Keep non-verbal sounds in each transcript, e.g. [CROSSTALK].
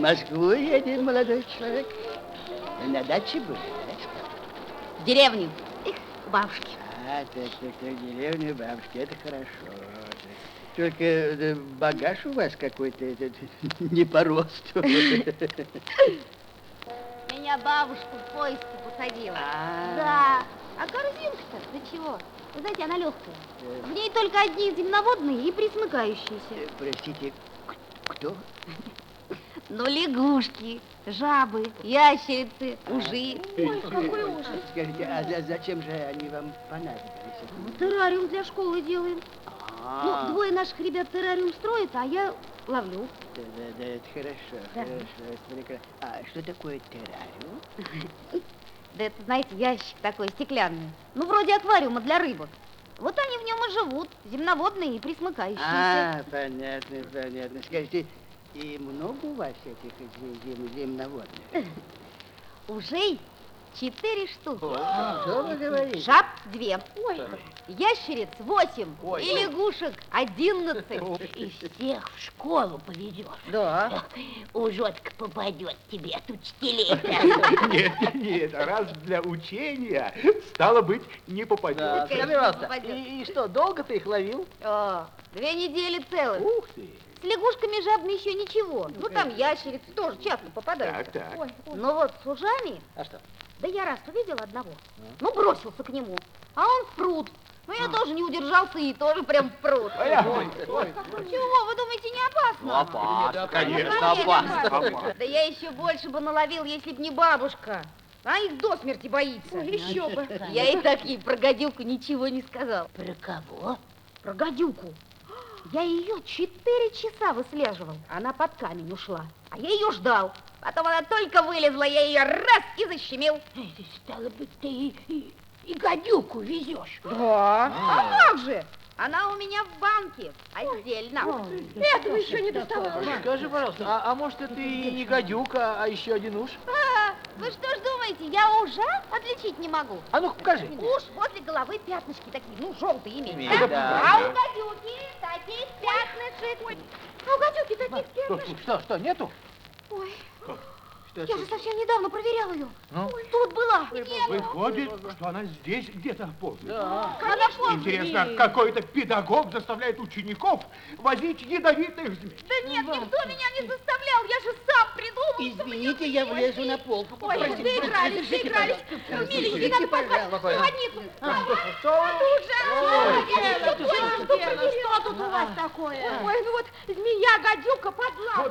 В Москву едем, молодой человек. На даче были, да? В деревню. Их, к бабушке. А, так, так, так, деревня бабушки, это хорошо. Только э, багаж у вас какой-то этот, [LAUGHS] не по росту. [LAUGHS] Меня бабушка в поезде посадила. А. Да. А корзинка-то, для чего? Вы знаете, она легкая. В ней только одни земноводные и присмыкающиеся. Э, Простите, кто? Ну, лягушки, жабы, ящерицы, ужи. Ой, какой ужас. Скажите, а за- зачем же они вам понадобились? Ну, террариум для школы делаем. А, Ну, двое наших ребят террариум строят, а я ловлю. Да, да, да, это хорошо, Да. хорошо, это прекрасно. А что такое террариум? [LAUGHS] Да это, знаете, ящик такой стеклянный. Ну, вроде аквариума для рыбок. Вот они в нем и живут, земноводные и присмыкающиеся. А, понятно, понятно. Скажите, и много у вас этих зем- зем- земноводных? [COUGHS] Ужей четыре штуки. Что вы говорите? Жаб две. Ой, Ящериц восемь. Ой. И лягушек одиннадцать. И всех в школу поведешь. Да. [LAUGHS] Ужотка попадет тебе от учителей. [LAUGHS] Нет, нет, раз для учения, стало быть, не попадет. Да, скажи, пожалуйста, и, и что, долго ты их ловил? О, две недели целых. Ух ты. С лягушками жабами еще ничего. Ну, там ящерицы тоже часто попадаются. Так, так. ой, ой. Но вот с ужами, А что? да я раз увидел одного. Ну, бросился к нему. А он в пруд. Ну, я тоже не удержался и тоже прям в пруд. Понятно. Чего, вы думаете, не опасно? Опасно, конечно, конечно, опасно. опасно. Да я еще больше бы наловил, если б не бабушка. А их до смерти боится. Ой, еще бы. Я и так ей про гадюку ничего не сказал. Про кого? Про гадюку. Я ее четыре часа выслеживал. Она под камень ушла. А я ее ждал. Потом она только вылезла, я ее раз и защемил. Эй, Стало быть, ты и, и- и гадюку везешь. Да. А как же? Она у меня в банке, отдельно. Этого еще не доставало. Скажи, пожалуйста, а, а может это и не гадюка, а еще один уж? А, вы что ж думаете, я ужа отличить не могу? А ну покажи. Уж возле головы пятнышки такие, ну, желтые имеют. Имеют, да. А у гадюки таких пятнышек. А у гадюки таких Что, пятнышек. что, что, нету? Ой, Что я же совсем недавно проверяла ее. Ну? Тут была. Выходит, что она здесь где-то подле. Да. Она помнит. Интересно, какой-то педагог заставляет учеников возить ядовитых змей. Да нет, никто меня не заставлял, я же сам придумал. Извините, я влезу на полку. Ой, разрешите, доигрались. пожалуйста. Миленький, надо позвать пожалуйста. проводницу. Что Что тут у вас такое? Ой, ну вот змея, гадюка, подлава.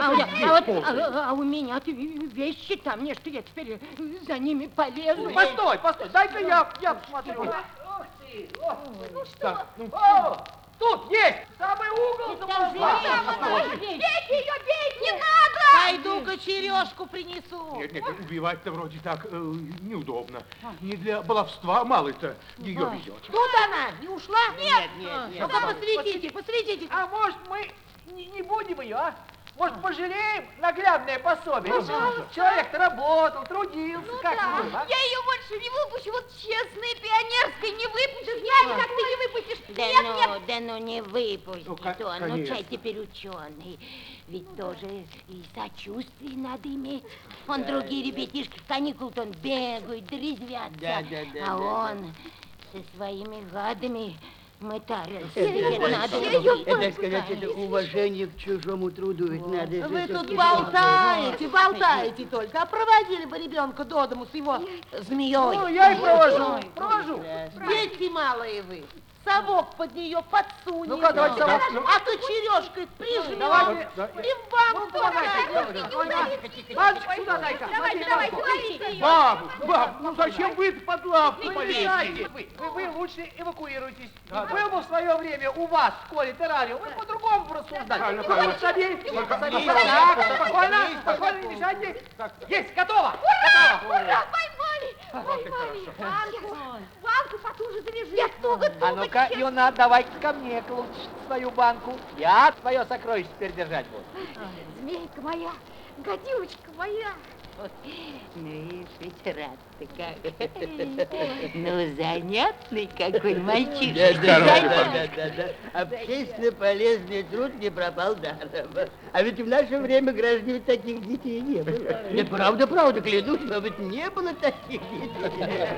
А, вот, а- а у меня ты вещи там, мне что я теперь за ними полезу. Постой, постой, дай-ка я, я посмотрю. Ух ты, о, так, ну, о, тут есть, самый угол Бейте ее, бейте, не надо! Пойду-ка сережку принесу. Нет, нет, убивать-то вроде так э, неудобно. Не для баловства мало-то ее везет. Тут она, не ушла? Нет, нет, нет. Ну-ка посветите, посветите. А может мы не, не будем ее, а? Может пожалеем наглядное пособие? Человек-то работал, трудился, как Да, вы, а? я ее больше не выпущу, вот честной пионерской не выпустишь. Я как ты не выпустишь. Да Нет, ну, нет. да ну не выпустит Ну, он, ну конечно. чай теперь ученый. Ведь тоже и сочувствие надо иметь. Он другие ребятишки в каникул-то он бегают, да резвятся. Да, да, да, а да, он со своими гадами мытарился. Это, сказать, это уважение к чужому труду. Ведь надо Вы тут болтаете, болтаете только, а проводили бы ребенка до дому с его змеей. Ну, я и провожу, провожу. Дети малые вы, совок под нее подсунешь, Ну-ка, давайте совок, ну. а то черешкой прижмешь Давайте. и в банку Мальчик, сюда дай-ка. Давайте, давайте, говорите. Баб, баб, ну зачем вы под полезли? мешайте вы. Вы, вы лучше эвакуируйтесь. Был бы в свое время у вас в школе террариум, вы по-другому бы рассуждали. Ну, правильно. садись, садись. Так, спокойно, спокойно, не мешайте. Есть, готово. Готово. Ура, поймали, поймали. Банку, банку потуже завяжи. Я туго А ну-ка, Юна, давай ко мне к лучше свою банку. Я твое сокровище теперь держать буду. Змейка моя, гадюшка моя. Ну, видишь, ведь рад ты как. [LAUGHS] Ну, занятный какой мальчишка. Да, да, да, да. Общественно а полезный труд не пропал даром. А ведь в наше время граждан таких детей не было. Нет, правда, правда, клянусь, но ведь не было таких детей.